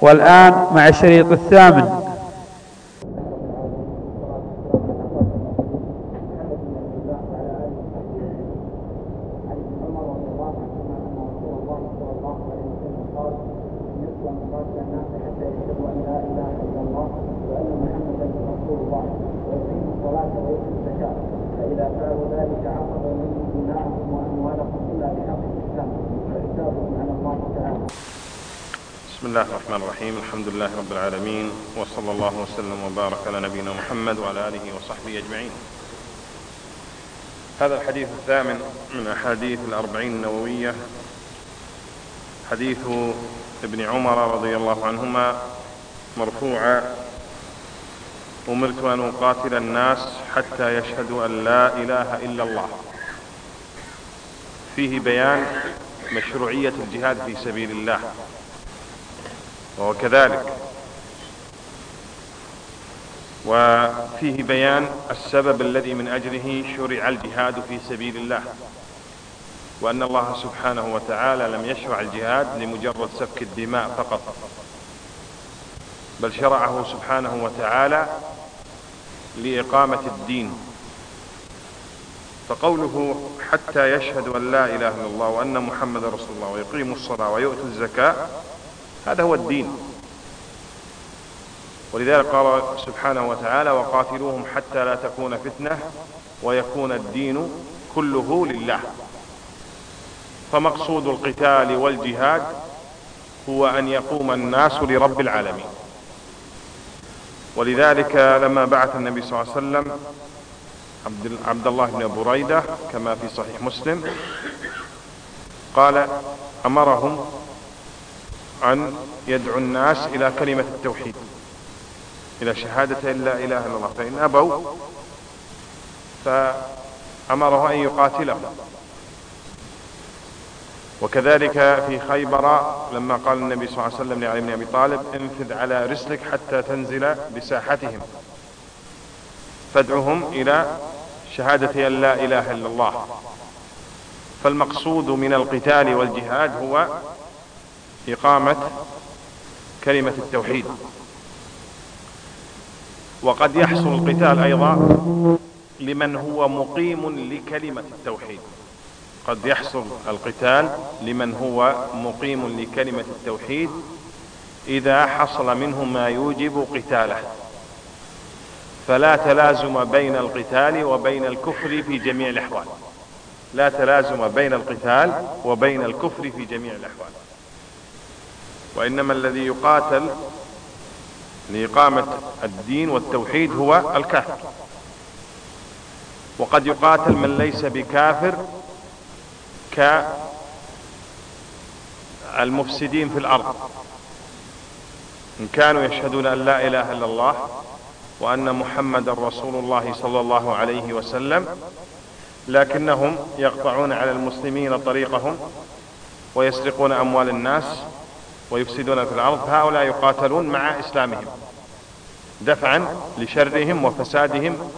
والآن مع الشريط الثامن. الحمد لله رب العالمين وصلى الله وسلم وبارك على نبينا محمد وعلى آله وصحبه أجمعين. هذا الحديث الثامن من أحاديث الأربعين النووية حديث ابن عمر رضي الله عنهما مرفوعا أمرت أن أقاتل الناس حتى يشهدوا أن لا إله إلا الله. فيه بيان مشروعية الجهاد في سبيل الله. وهو كذلك. وفيه بيان السبب الذي من أجله شرع الجهاد في سبيل الله وأن الله سبحانه وتعالى لم يشرع الجهاد لمجرد سفك الدماء فقط بل شرعه سبحانه وتعالى لإقامة الدين. فقوله حتى يشهدوا أن لا إله إلا الله وأن محمد رسول الله ويقيموا الصلاة ويؤتوا الزكاة هذا هو الدين. ولذلك قال سبحانه وتعالى وقاتلوهم حتى لا تكون فتنة ويكون الدين كله لله. فمقصود القتال والجهاد هو أن يقوم الناس لرب العالمين. ولذلك لما بعث النبي صلى الله عليه وسلم عبد الله بن بريدة كما في صحيح مسلم قال أمرهم أن يدعو الناس إلى كلمة التوحيد. إلى شهادة لا إله إلا الله. فإن أبوا فأمره أن يقاتلهم. وكذلك في خيبر لما قال النبي صلى الله عليه وسلم لعلي بن أبي طالب انفذ على رسلك حتى تنزل بساحتهم. فادعهم إلى شهادة أن لا إله إلا الله. فالمقصود من القتال والجهاد هو إقامة كلمة التوحيد. وقد يحصل القتال أيضا لمن هو مقيم لكلمة التوحيد. قد يحصل القتال لمن هو مقيم لكلمة التوحيد إذا حصل منه ما يوجب قتاله. فلا تلازم بين القتال وبين الكفر في جميع الأحوال. لا تلازم بين القتال وبين الكفر في جميع الأحوال. وإنما الذي يقاتل لإقامة الدين والتوحيد هو الكافر. وقد يقاتل من ليس بكافر كالمفسدين في الأرض. إن كانوا يشهدون أن لا إله إلا الله وأن محمد رسول الله صلى الله عليه وسلم لكنهم يقطعون على المسلمين طريقهم ويسرقون أموال الناس ويفسدون في الأرض هؤلاء يقاتلون مع إسلامهم دفعا لشرهم وفسادهم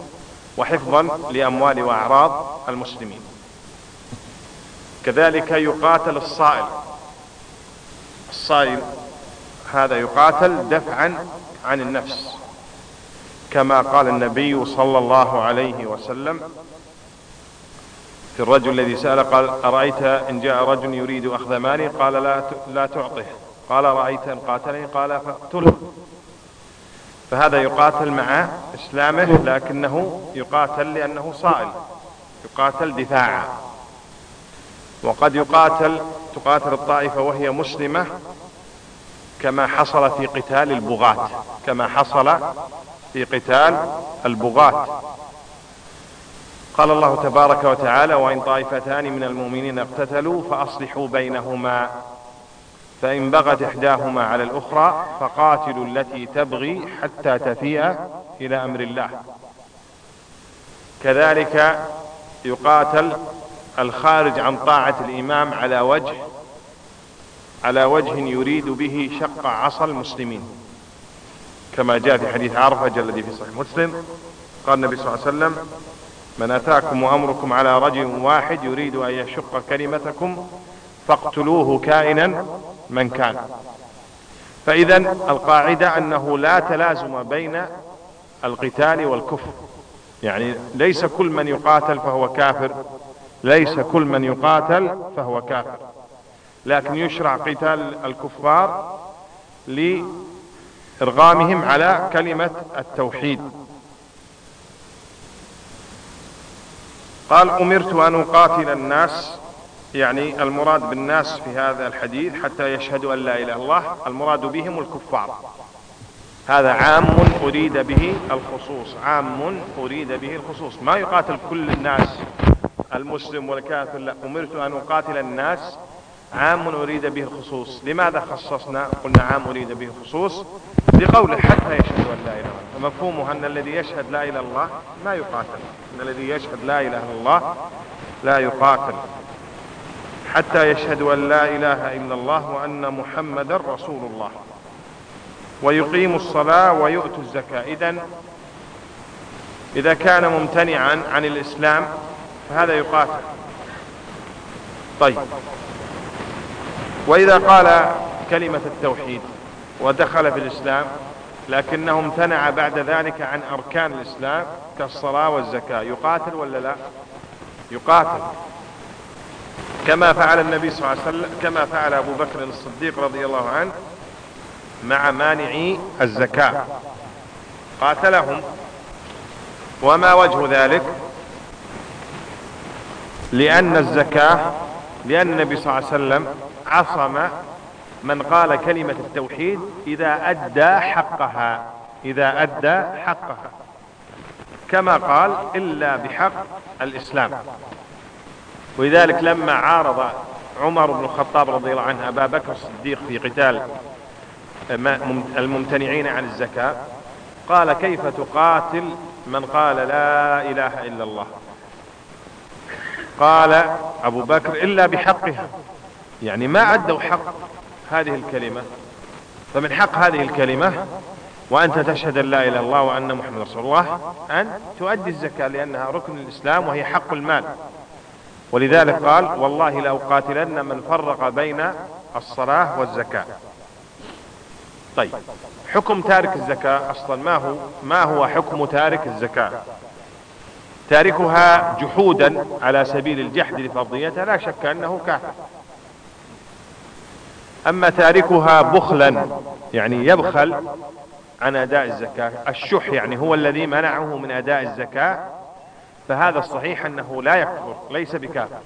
وحفظا لأموال وأعراض المسلمين. كذلك يقاتل الصائل. الصائل هذا يقاتل دفعا عن النفس كما قال النبي صلى الله عليه وسلم في الرجل الذي سأل قال أرأيت إن جاء رجل يريد أخذ مالي؟ قال لا لا تعطه. قال رأيت إن قاتلني قال فاقتله. فهذا يقاتل مع إسلامه لكنه يقاتل لأنه صائل يقاتل دفاعا. وقد يقاتل تقاتل الطائفة وهي مسلمة كما حصل في قتال البغاة. كما حصل في قتال البغاة. قال الله تبارك وتعالى وإن طائفتان من المؤمنين اقتتلوا فأصلحوا بينهما فإن بغت إحداهما على الأخرى فقاتلوا التي تبغي حتى تفيء إلى أمر الله. كذلك يقاتل الخارج عن طاعة الإمام على وجه على وجه يريد به شق عصا المسلمين. كما جاء في حديث عرفة الذي في صحيح مسلم قال النبي صلى الله عليه وسلم من أتاكم وأمركم على رجل واحد يريد أن يشق كلمتكم فاقتلوه كائنا من كان. فإذا القاعدة أنه لا تلازم بين القتال والكفر. يعني ليس كل من يقاتل فهو كافر ليس كل من يقاتل فهو كافر. لكن يشرع قتال الكفار لإرغامهم على كلمة التوحيد. قال أمرت أن أقاتل الناس يعني المراد بالناس في هذا الحديث حتى يشهدوا أن لا إله إلا الله المراد بهم الكفار. هذا عام أريد به الخصوص عام أريد به الخصوص. ما يقاتل كل الناس المسلم والكافر لا. أمرت أن أقاتل الناس عام أريد به الخصوص. لماذا خصصنا؟ قلنا عام أريد به الخصوص لقوله حتى يشهدوا أن لا إله إلا الله. فمفهومه أن الذي يشهد لا إله إلا الله ما يقاتل. أن الذي يشهد لا إله إلا الله لا يقاتل. حتى يشهدوا أن لا إله إلا الله وأن محمدا رسول الله. ويقيموا الصلاة ويؤتوا الزكاة. إذا إذا كان ممتنعا عن الإسلام فهذا يقاتل. طيب. وإذا قال كلمة التوحيد ودخل في الإسلام لكنه امتنع بعد ذلك عن أركان الإسلام كالصلاة والزكاة يقاتل ولا لا؟ يقاتل. كما فعل النبي صلى الله عليه وسلم كما فعل أبو بكر الصديق رضي الله عنه مع مانعي الزكاة. قاتلهم. وما وجه ذلك؟ لأن الزكاة لأن النبي صلى الله عليه وسلم عصم من قال كلمة التوحيد إذا أدى حقها إذا أدى حقها. كما قال إلا بحق الإسلام. ولذلك لما عارض عمر بن الخطاب رضي الله عنه أبا بكر الصديق في قتال الممتنعين عن الزكاة قال كيف تقاتل من قال لا إله إلا الله؟ قال أبو بكر إلا بحقها. يعني ما عدوا حق هذه الكلمة. فمن حق هذه الكلمة وأنت تشهد أن لا إله إلا الله وأن محمد رسول الله أن تؤدي الزكاة لأنها ركن الإسلام وهي حق المال. ولذلك قال والله لأقاتلن من فرق بين الصلاة والزكاة. طيب. حكم تارك الزكاة أصلا ما هو ما هو حكم تارك الزكاة؟ تاركها جحودا على سبيل الجحد لفرضيتها لا شك أنه كافر. أما تاركها بخلا يعني يبخل عن أداء الزكاة الشح يعني هو الذي منعه من أداء الزكاة فهذا الصحيح أنه لا يكفر ليس بكافر.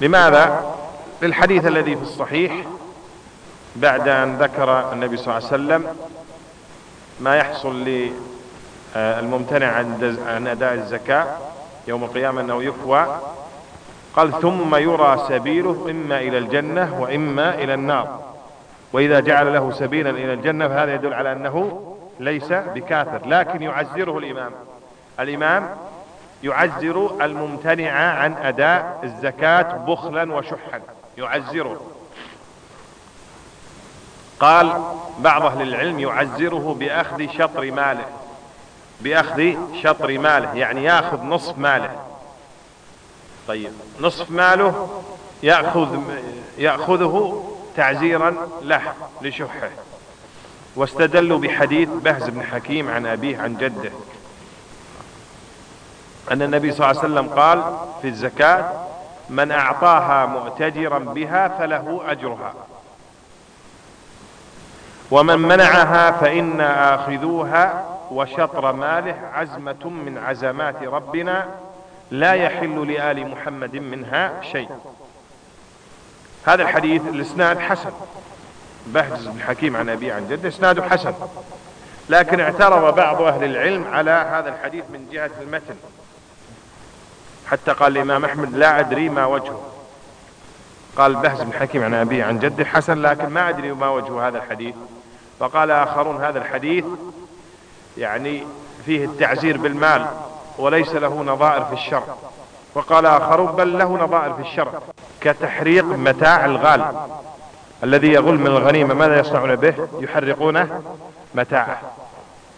لماذا؟ للحديث الذي في الصحيح بعد أن ذكر النبي صلى الله عليه وسلم ما يحصل للممتنع عن أداء الزكاة يوم القيامة أنه يكوى. قال ثم يرى سبيله إما إلى الجنة وإما إلى النار. وإذا جعل له سبيلا إلى الجنة فهذا يدل على أنه ليس بكافر لكن يعزره الإمام. الإمام يعزر الممتنع عن أداء الزكاة بخلا وشحا. يعزره قال بعض أهل العلم يعزره بأخذ شطر ماله. بأخذ شطر ماله يعني يأخذ نصف ماله. طيب نصف ماله يأخذ يأخذه تعزيرا له لشحه. واستدلوا بحديث بهز بن حكيم عن أبيه عن جده. أن النبي صلى الله عليه وسلم قال في الزكاة من أعطاها مؤتجرا بها فله أجرها. ومن منعها فإن آخذوها وشطر ماله عزمة من عزمات ربنا لا يحل لآل محمد منها شيء. هذا الحديث الإسناد حسن. بهز بن حكيم عن أبي عن جد اسناده حسن. لكن اعترض بعض أهل العلم على هذا الحديث من جهة المتن. حتى قال الإمام أحمد لا أدري ما وجهه. قال بهز بن حكيم عن أبي عن جده حسن لكن ما أدري ما وجه هذا الحديث. فقال آخرون هذا الحديث يعني فيه التعزير بالمال وليس له نظائر في الشرع. وقال آخرون بل له نظائر في الشرع كتحريق متاع الغال الذي يغل من الغنيمة. ماذا يصنعون به؟ يحرقونه متاعه.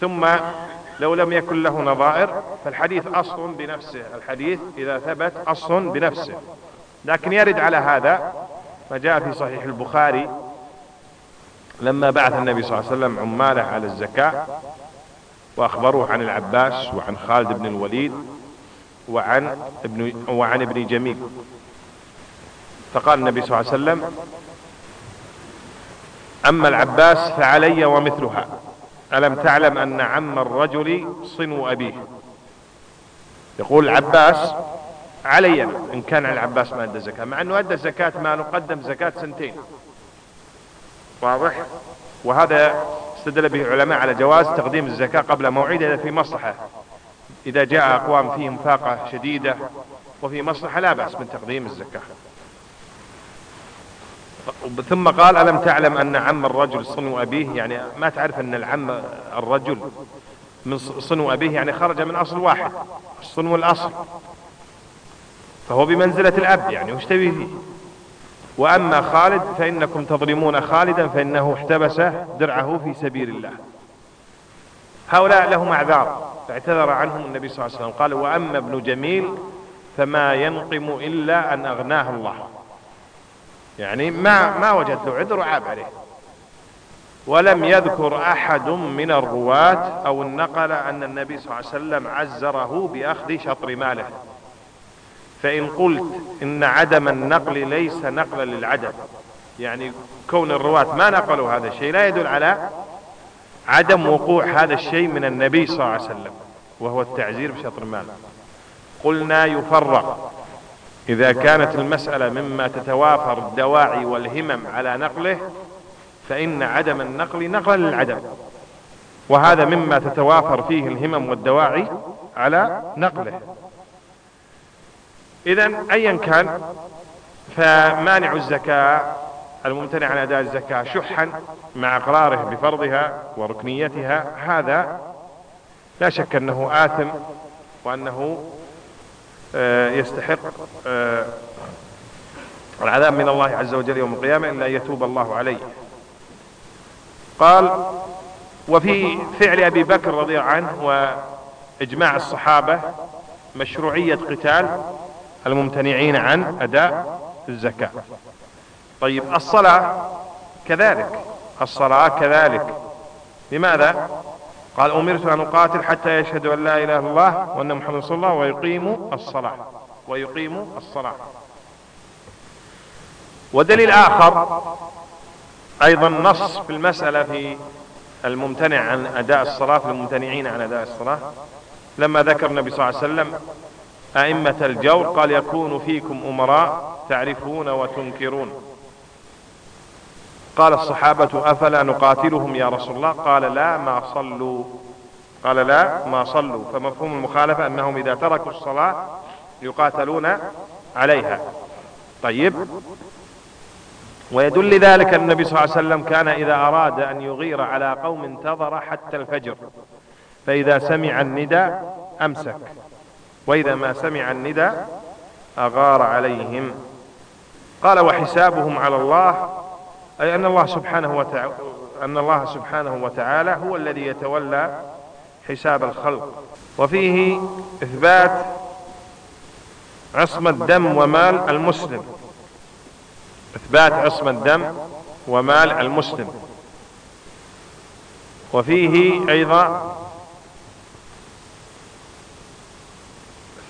ثم لو لم يكن له نظائر فالحديث أصل بنفسه الحديث إذا ثبت أصل بنفسه. لكن يرد على هذا ما جاء في صحيح البخاري لما بعث النبي صلى الله عليه وسلم عماله على الزكاة وأخبروه عن العباس وعن خالد بن الوليد وعن ابن وعن ابن جميل. فقال النبي صلى الله عليه وسلم أما العباس فعلي ومثلها. ألم تعلم أن عم الرجل صنو أبيه؟ يقول العباس علي إن كان العباس ما أدى زكاة مع أنه أدى زكاة ما نقدم زكاة سنتين. واضح؟ وهذا استدل به العلماء على جواز تقديم الزكاة قبل موعدها في مصلحة. إذا جاء أقوام فيهم فاقة شديدة وفي مصلحة لا بأس من تقديم الزكاة. ثم قال ألم تعلم أن عم الرجل صنو أبيه؟ يعني ما تعرف أن العم الرجل من صنو أبيه يعني خرج من أصل واحد صنو الأصل. فهو بمنزلة الأب يعني واشتبه فيه؟ وأما خالد فإنكم تظلمون خالدا فإنه احتبس درعه في سبيل الله. هؤلاء لهم أعذار فاعتذر عنهم النبي صلى الله عليه وسلم قال وأما ابن جميل فما ينقم إلا أن أغناه الله. يعني ما ما وجد له عذر وعاب عليه. ولم يذكر أحد من الرواة أو النقل أن النبي صلى الله عليه وسلم عزره بأخذ شطر ماله. فإن قلت إن عدم النقل ليس نقلا للعدم يعني كون الرواة ما نقلوا هذا الشيء لا يدل على عدم وقوع هذا الشيء من النبي صلى الله عليه وسلم وهو التعزير بشطر المال قلنا يفرق إذا كانت المسألة مما تتوافر الدواعي والهمم على نقله فإن عدم النقل نقلا للعدم. وهذا مما تتوافر فيه الهمم والدواعي على نقله. إذا أيا كان فمانع الزكاة الممتنع عن أداء الزكاة شحا مع إقراره بفرضها وركنيتها هذا لا شك أنه آثم وأنه يستحق آه، العذاب من الله عز وجل يوم القيامة إلا أن يتوب الله عليه. قال وفي فعل أبي بكر رضي الله عنه وإجماع الصحابة مشروعية قتال الممتنعين عن أداء الزكاة. طيب الصلاة كذلك الصلاة كذلك. لماذا؟ قال أمرت أن أقاتل حتى يشهدوا أن لا إله إلا الله وأن محمد صلى الله ويقيموا الصلاة. ويقيموا الصلاة. ودليل آخر أيضا نص في المسألة في الممتنع عن أداء الصلاة في الممتنعين عن أداء الصلاة. لما ذكر النبي صلى الله عليه وسلم أئمة الجور قال يكون فيكم أمراء تعرفون وتنكرون. قال الصحابة أفلا نقاتلهم يا رسول الله؟ قال لا ما صلوا. قال لا ما صلوا. فمفهوم المخالفة أنهم إذا تركوا الصلاة يقاتلون عليها. طيب. ويدل ذلك النبي صلى الله عليه وسلم كان إذا أراد أن يغير على قوم انتظر حتى الفجر. فإذا سمع النداء أمسك. وإذا ما سمع النداء أغار عليهم. قال وحسابهم على الله أي أن الله سبحانه وتعالى أن الله سبحانه وتعالى هو الذي يتولى حساب الخلق. وفيه إثبات عصمة دم ومال المسلم. إثبات عصمة دم ومال المسلم. وفيه أيضا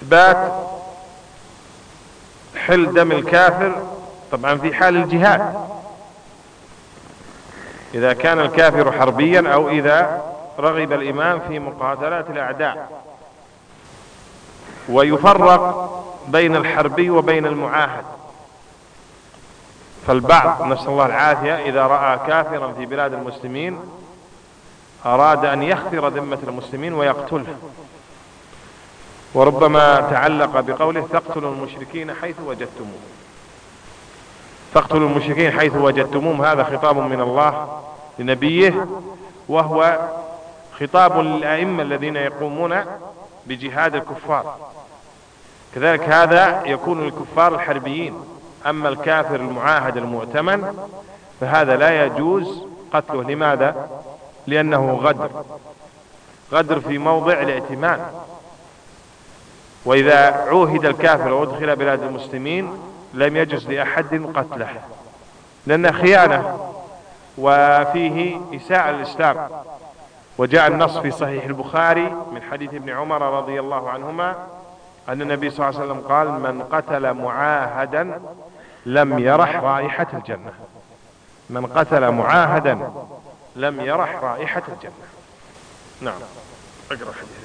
إثبات حل دم الكافر طبعا في حال الجهاد. إذا كان الكافر حربيا أو إذا رغب الإمام في مقاتلات الأعداء. ويفرق بين الحربي وبين المعاهد. فالبعض نسأل الله العافية إذا رأى كافرا في بلاد المسلمين أراد أن يخفر ذمة المسلمين ويقتله. وربما تعلق بقوله تقتلوا المشركين حيث وجدتموه. فاقتلوا المشركين حيث وجدتموهم. هذا خطاب من الله لنبيه وهو خطاب للأئمة الذين يقومون بجهاد الكفار. كذلك هذا يكون للكفار الحربيين. أما الكافر المعاهد المؤتمن فهذا لا يجوز قتله. لماذا؟ لأنه غدر. غدر في موضع الائتمان. وإذا عوهد الكافر وأدخل بلاد المسلمين لم يجوز لأحد قتله لأن خيانة وفيه إساءة الإسلام. وجاء النص في صحيح البخاري من حديث ابن عمر رضي الله عنهما أن النبي صلى الله عليه وسلم قال من قتل معاهدا لم يرح رائحة الجنة. من قتل معاهدا لم يرح رائحة الجنة. نعم. اقرأ حديث.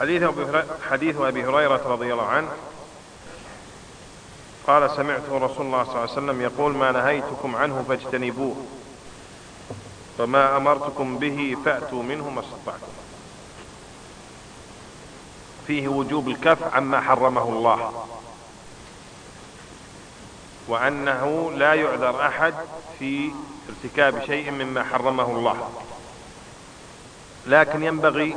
حديث حديث أبي هريرة رضي الله عنه. قال سمعت رسول الله صلى الله عليه وسلم يقول ما نهيتكم عنه فاجتنبوه. وما أمرتكم به فأتوا منه ما استطعتم. فيه وجوب الكف عما حرمه الله. وأنه لا يعذر أحد في ارتكاب شيء مما حرمه الله. لكن ينبغي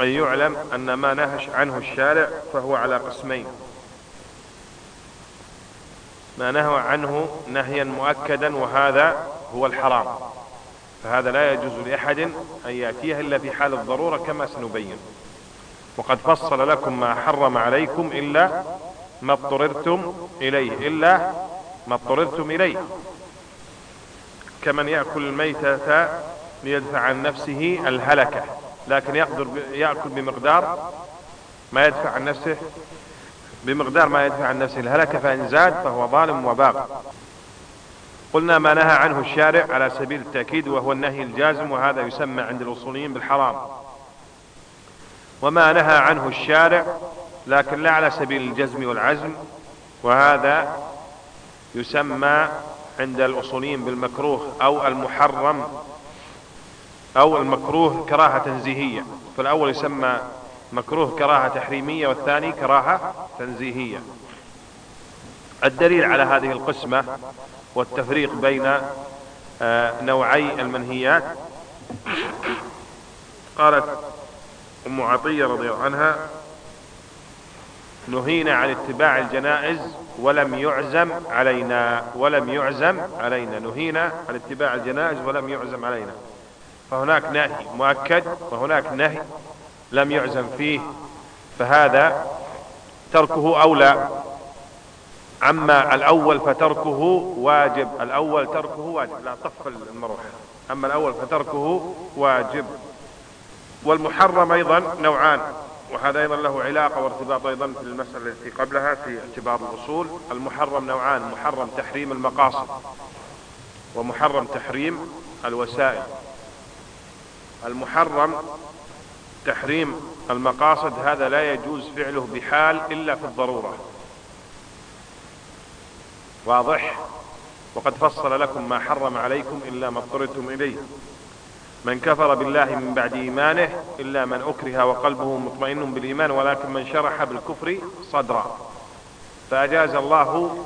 أن يعلم أن ما نهش عنه الشارع فهو على قسمين. ما نهى عنه نهيا مؤكدا وهذا هو الحرام. فهذا لا يجوز لأحد أن يأتيه إلا في حال الضرورة كما سنبين. وقد فصل لكم ما حرم عليكم إلا ما اضطررتم إليه إلا ما اضطررتم إليه. كمن يأكل الميتة ليدفع عن نفسه الهلكة. لكن يقدر يأكل بمقدار ما يدفع عن نفسه بمقدار ما يدفع عن نفسه. الهلكة فإن زاد فهو ظالم وباغ. قلنا ما نهى عنه الشارع على سبيل التأكيد وهو النهي الجازم وهذا يسمى عند الأصوليين بالحرام. وما نهى عنه الشارع لكن لا على سبيل الجزم والعزم وهذا يسمى عند الأصوليين بالمكروه أو المحرم. أو المكروه كراهة تنزيهية. فالأول يسمى مكروه كراهة تحريمية والثاني كراهة تنزيهية. الدليل على هذه القسمة والتفريق بين آه، نوعي المنهيات قالت أم عطية رضي الله عنها نهينا عن اتباع الجنائز ولم يعزم علينا ولم يعزم علينا. نهينا عن اتباع الجنائز ولم يعزم علينا. فهناك نهي مؤكد وهناك نهي لم يعزم فيه فهذا تركه أولى. أما الأول فتركه واجب الأول تركه واجب لا طف المروحة. أما الأول فتركه واجب. والمحرم أيضا نوعان وهذا أيضا له علاقة وارتباط أيضا في المسألة التي قبلها في اعتبار الأصول. المحرم نوعان محرم تحريم المقاصد ومحرم تحريم الوسائل. المحرم تحريم المقاصد هذا لا يجوز فعله بحال إلا في الضرورة. واضح؟ وقد فصل لكم ما حرم عليكم إلا ما اضطرتم إليه. من كفر بالله من بعد إيمانه إلا من أكره وقلبه مطمئن بالإيمان ولكن من شرح بالكفر صدرا. فأجاز الله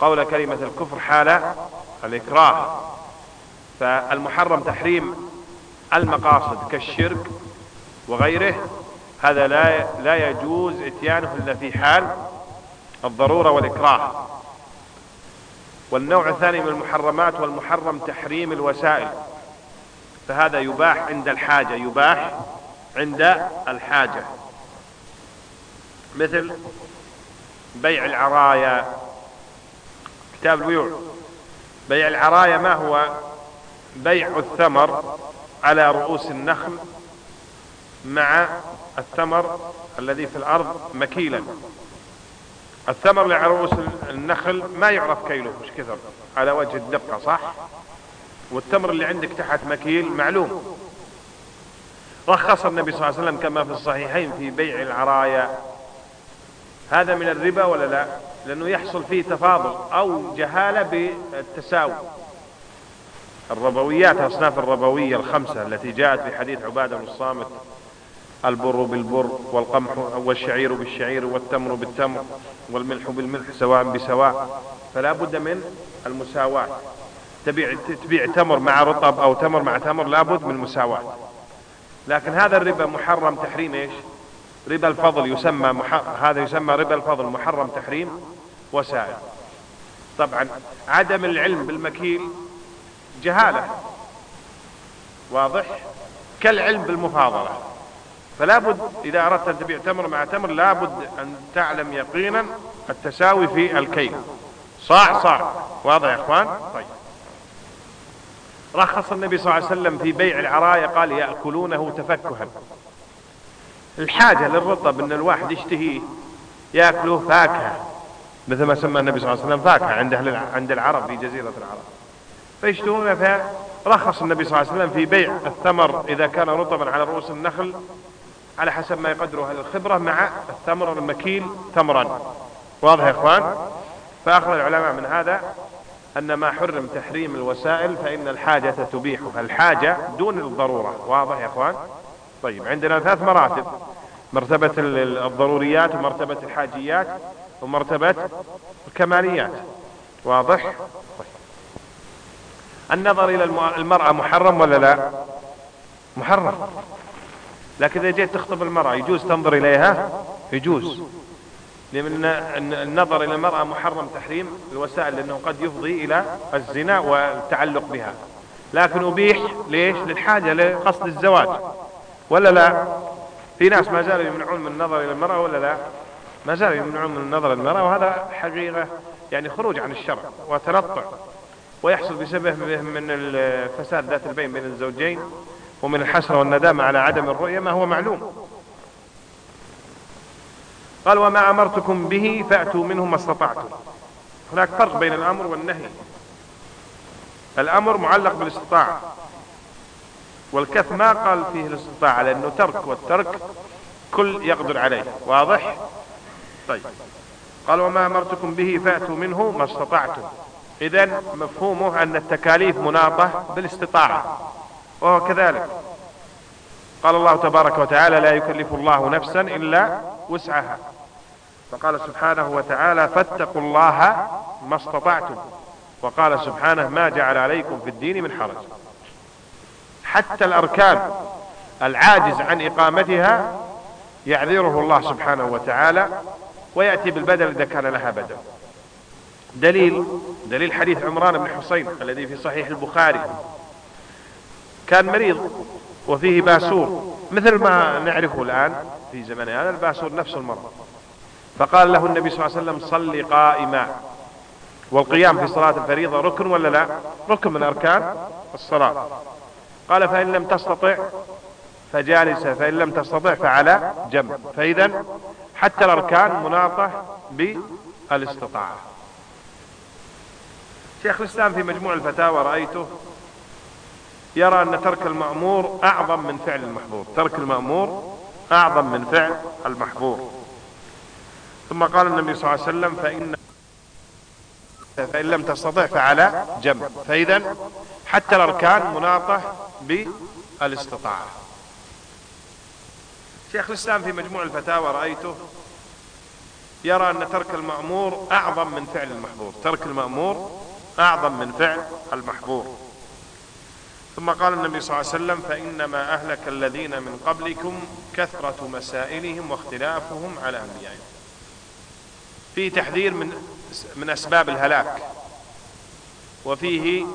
قول كلمة الكفر حال الإكراه. فالمحرم تحريم المقاصد كالشرك وغيره هذا لا لا يجوز إتيانه إلا في حال الضرورة والإكراه. والنوع الثاني من المحرمات والمحرم تحريم الوسائل فهذا يباح عند الحاجة يباح عند الحاجة. مثل بيع العرايا كتاب البيوع. بيع العرايا ما هو؟ بيع الثمر على رؤوس النخل مع الثمر الذي في الأرض مكيلا. الثمر اللي على رؤوس النخل ما يعرف كيله مش كثر. على وجه الدقة صح؟ والتمر اللي عندك تحت مكيل معلوم. رخص النبي صلى الله عليه وسلم كما في الصحيحين في بيع العرايا. هذا من الربا ولا لا؟ لأنه يحصل فيه تفاضل أو جهالة بالتساوي. الربويات أصناف الربوية الخمسة التي جاءت في حديث عبادة بن الصامت البر بالبر والقمح والشعير بالشعير والتمر بالتمر والملح بالملح سواء بسواء فلا بد من المساواة. تبيع تبيع تمر مع رطب أو تمر مع تمر لابد من المساواة لكن هذا الربا محرم تحريم إيش؟ ربا الفضل يسمى. هذا يسمى ربا الفضل محرم تحريم وسائل. طبعا عدم العلم بالمكيل جهالة. واضح؟ كالعلم بالمفاضلة. فلا بد إذا أردت أن تبيع تمر مع تمر لا بد أن تعلم يقينا التساوي في الكيل. صاع صاع واضح يا إخوان؟ طيب. رخص النبي صلى الله عليه وسلم في بيع العرايا قال يأكلونه تفكها. الحاجة للرطب ان الواحد يشتهيه يأكله فاكهة مثل ما سمى النبي صلى الله عليه وسلم فاكهة عند عند العرب في جزيرة العرب. فيشتهون فرخص النبي صلى الله عليه وسلم في بيع الثمر إذا كان رطبا على رؤوس النخل على حسب ما يقدره أهل الخبرة مع الثمر المكيل تمرا واضح يا إخوان؟ فأخذ العلماء من هذا أن ما حرم تحريم الوسائل فإن الحاجة تبيحها. الحاجة دون الضرورة. واضح يا إخوان؟ طيب عندنا ثلاث مراتب. مرتبة الضروريات ومرتبة الحاجيات ومرتبة الكماليات. واضح؟ طيب. النظر إلى المرأة محرم ولا لا؟ محرم. لكن إذا جيت تخطب المرأة يجوز تنظر إليها؟ يجوز. لأن النظر إلى المرأة محرم تحريم الوسائل لأنه قد يفضي إلى الزنا والتعلق بها. لكن أبيح ليش؟ للحاجة لقصد الزواج. ولا لا؟ في ناس ما زالوا يمنعون من النظر إلى المرأة ولا لا؟ ما زالوا يمنعون من النظر إلى المرأة وهذا حقيقة يعني خروج عن الشرع وتنطع. ويحصل بسببه من الفساد ذات البين بين الزوجين ومن الحسرة والندامة على عدم الرؤية ما هو معلوم. قال وما أمرتكم به فأتوا منه ما استطعتم. هناك فرق بين الأمر والنهي. الأمر معلق بالاستطاعة. والكف ما قال فيه الاستطاعة لأنه ترك والترك كل يقدر عليه. واضح؟ طيب. قال وما أمرتكم به فأتوا منه ما استطعتم. إذا مفهومه أن التكاليف مناطة بالاستطاعة وهو كذلك. قال الله تبارك وتعالى لا يكلف الله نفسا إلا وسعها. فقال سبحانه وتعالى فاتقوا الله ما استطعتم. وقال سبحانه ما جعل عليكم في الدين من حرج. حتى الأركان العاجز عن إقامتها يعذره الله سبحانه وتعالى ويأتي بالبدل إذا كان لها بدل. دليل دليل حديث عمران بن حسين الذي في صحيح البخاري. كان مريض وفيه باسور مثل ما نعرفه الآن في زمننا هذا الباسور نفس المرض. فقال له النبي صلى الله عليه وسلم صل قائما. والقيام في صلاة الفريضة ركن ولا لا؟ ركن من أركان الصلاة. قال فإن لم تستطع فجالسة فإن لم تستطع فعلى جنب. فإذا حتى الأركان مناطة بالإستطاعة. شيخ الإسلام في مجموع الفتاوى رأيته يرى أن ترك المأمور أعظم من فعل المحظور. ترك المأمور أعظم من فعل المحظور. ثم قال النبي صلى الله عليه وسلم فإن فإن لم تستطع فعلى جنب. فإذا حتى الأركان مناطة بالاستطاعة. شيخ الإسلام في مجموع الفتاوى رأيته يرى أن ترك المأمور أعظم من فعل المحظور. ترك المأمور أعظم من فعل المحظور ثم قال النبي صلى الله عليه وسلم فإنما أهلك الذين من قبلكم كثرة مسائلهم واختلافهم على أنبيائهم. فيه تحذير من من أسباب الهلاك وفيه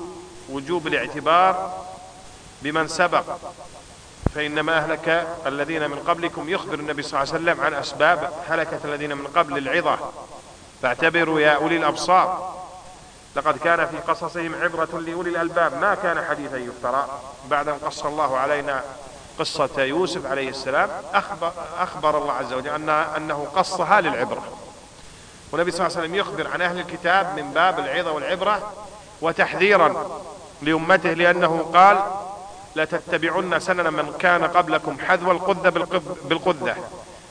وجوب الاعتبار بمن سبق. فإنما أهلك الذين من قبلكم يخبر النبي صلى الله عليه وسلم عن أسباب هلكة الذين من قبل العظة. فاعتبروا يا أولي الأبصار. لقد كان في قصصهم عبرة لأولي الألباب ما كان حديثا يفترى. بعد أن قص الله علينا قصة يوسف عليه السلام. أخبر, أخبر الله عز وجل أن أنه قصها للعبرة. والنبي صلى الله عليه وسلم يخبر عن أهل الكتاب من باب العظة والعبرة وتحذيرا لأمته لأنه قال لتتبعن سنن من كان قبلكم حذو القذة بالقذة.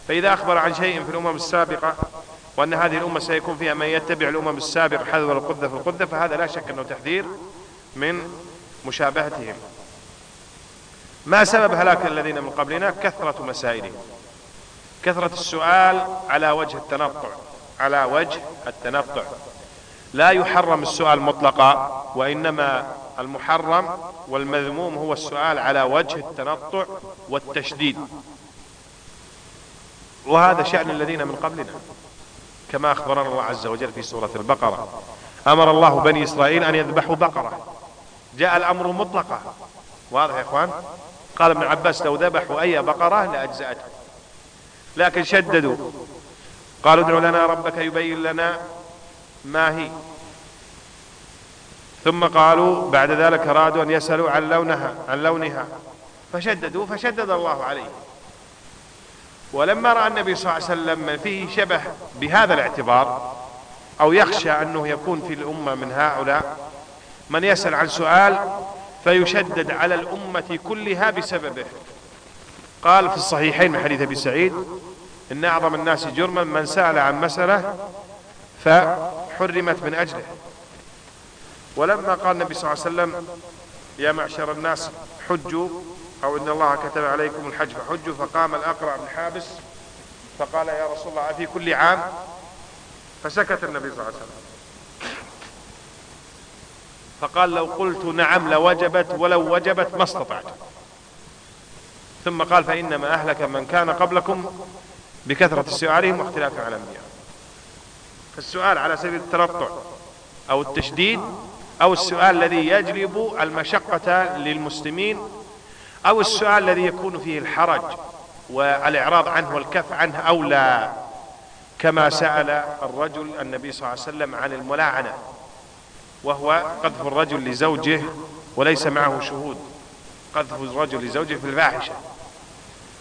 فإذا أخبر عن شيء في الأمم السابقة وأن هذه الأمة سيكون فيها من يتبع الأمم السابقة حذو القذة في القذة فهذا لا شك أنه تحذير من مشابهتهم. ما سبب هلاك الذين من قبلنا؟ كثرة مسائلهم. كثرة السؤال على وجه التنطع على وجه التنطع لا يحرم السؤال مطلقا وإنما المحرم والمذموم هو السؤال على وجه التنطع والتشديد. وهذا شأن الذين من قبلنا. كما أخبرنا الله عز وجل في سورة البقرة. أمر الله بني إسرائيل أن يذبحوا بقرة. جاء الأمر مطلقا. واضح يا إخوان؟ قال ابن عباس لو ذبحوا أي بقرة لأجزأته. لكن شددوا. قالوا ادع لنا ربك يبين لنا ما هي. ثم قالوا بعد ذلك أرادوا أن يسألوا عن لونها عن لونها. فشددوا فشدد الله عليه. ولما رأى النبي صلى الله عليه وسلم من فيه شبه بهذا الاعتبار أو يخشى أنه يكون في الأمة من هؤلاء من يسأل عن سؤال فيشدد على الأمة كلها بسببه. قال في الصحيحين من حديث أبي سعيد إن أعظم الناس جرما من سأل عن مسألة فحرمت من أجله. ولما قال النبي صلى الله عليه وسلم يا معشر الناس حجوا أو إن الله كتب عليكم الحج فحجوا فقام الأقرع بن حابس فقال يا رسول الله في كل عام؟ فسكت النبي صلى الله عليه وسلم. فقال لو قلت نعم لوجبت ولو وجبت ما استطعت. ثم قال فإنما أهلك من كان قبلكم بكثرة سؤالهم واختلافهم على الأنبياء فالسؤال على سبيل الترطع أو التشديد أو السؤال الذي يجلب المشقة للمسلمين أو السؤال الذي يكون فيه الحرج والإعراض عنه والكف عنه أو لا. كما سأل الرجل النبي صلى الله عليه وسلم عن الملاعنة وهو قذف الرجل لزوجه وليس معه شهود قذف الرجل لزوجه في الفاحشة.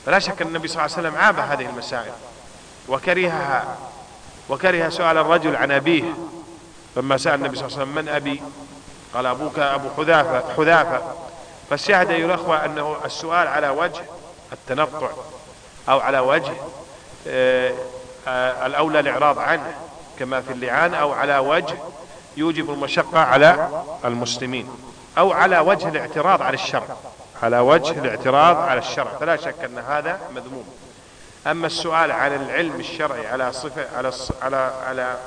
فلا شك أن النبي صلى الله عليه وسلم عاب هذه المسائل وكرهها وكره سؤال الرجل عن أبيه. لما سأل النبي صلى الله عليه وسلم من أبي؟ قال أبوك أبو حذافة حذافة. فالشاهد أيها الأخوة أنه السؤال على وجه التنطع أو على وجه آه، الأولى الإعراض عنه كما في اللعان أو على وجه يوجب المشقة على المسلمين أو على وجه الاعتراض على الشرع على وجه الاعتراض على الشرع فلا شك أن هذا مذموم. أما السؤال عن العلم الشرعي على صفة على على على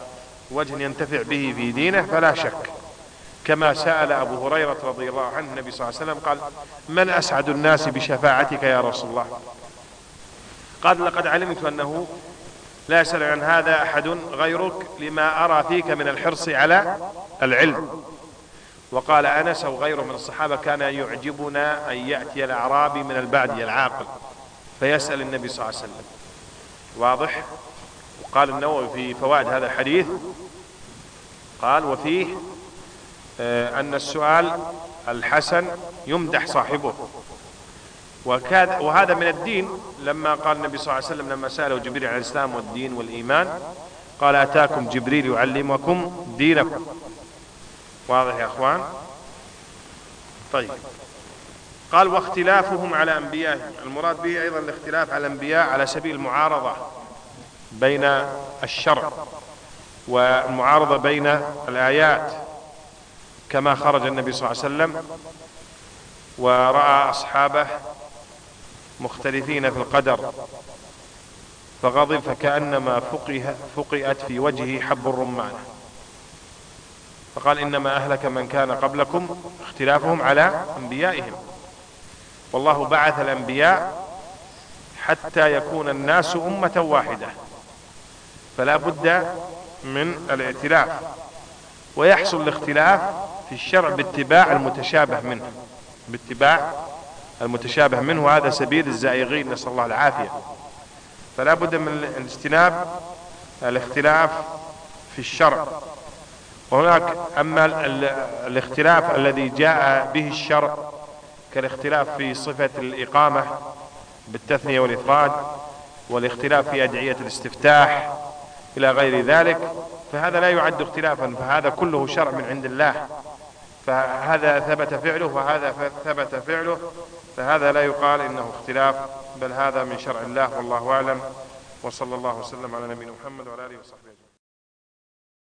وجه ينتفع به في دينه فلا شك كما سأل أبو هريرة رضي الله عنه النبي صلى الله عليه وسلم قال من أسعد الناس بشفاعتك يا رسول الله؟ قال لقد علمت أنه لا يسأل عن هذا أحد غيرك لما أرى فيك من الحرص على العلم. وقال أنس أو غيره من الصحابة كان يعجبنا أن يأتي الأعرابي من البعد العاقل فيسأل النبي صلى الله عليه وسلم. واضح؟ قال النووي في فوائد هذا الحديث قال وفيه أن السؤال الحسن يمدح صاحبه. وهذا من الدين لما قال النبي صلى الله عليه وسلم لما سأله جبريل عن الإسلام والدين والإيمان قال أتاكم جبريل يعلمكم دينكم. واضح يا أخوان؟ طيب. قال واختلافهم على أنبيائهم المراد به أيضا الاختلاف على الأنبياء على سبيل المعارضة بين الشرع والمعارضة بين الآيات. كما خرج النبي صلى الله عليه وسلم ورأى أصحابه مختلفين في القدر فغضب فكأنما فقه فقئت في وجهه حب الرمان. فقال إنما أهلك من كان قبلكم اختلافهم على أنبيائهم. والله بعث الأنبياء حتى يكون الناس أمة واحدة فلا بد من الائتلاف. ويحصل الاختلاف في الشرع باتباع المتشابه منه. باتباع المتشابه منه هذا سبيل الزائغين نسأل الله العافية. فلا بد من الاجتناب الاختلاف في الشرع. وهناك أما الاختلاف الذي جاء به الشرع كالاختلاف في صفة الإقامة بالتثنية والإفراد والاختلاف في أدعية الاستفتاح إلى غير ذلك فهذا لا يعد اختلافا فهذا كله شرع من عند الله. فهذا ثبت فعله وهذا ثبت فعله فهذا لا يقال إنه اختلاف بل هذا من شرع الله والله أعلم. وصلى الله وسلم على نبينا محمد وعلى آله وصحبه.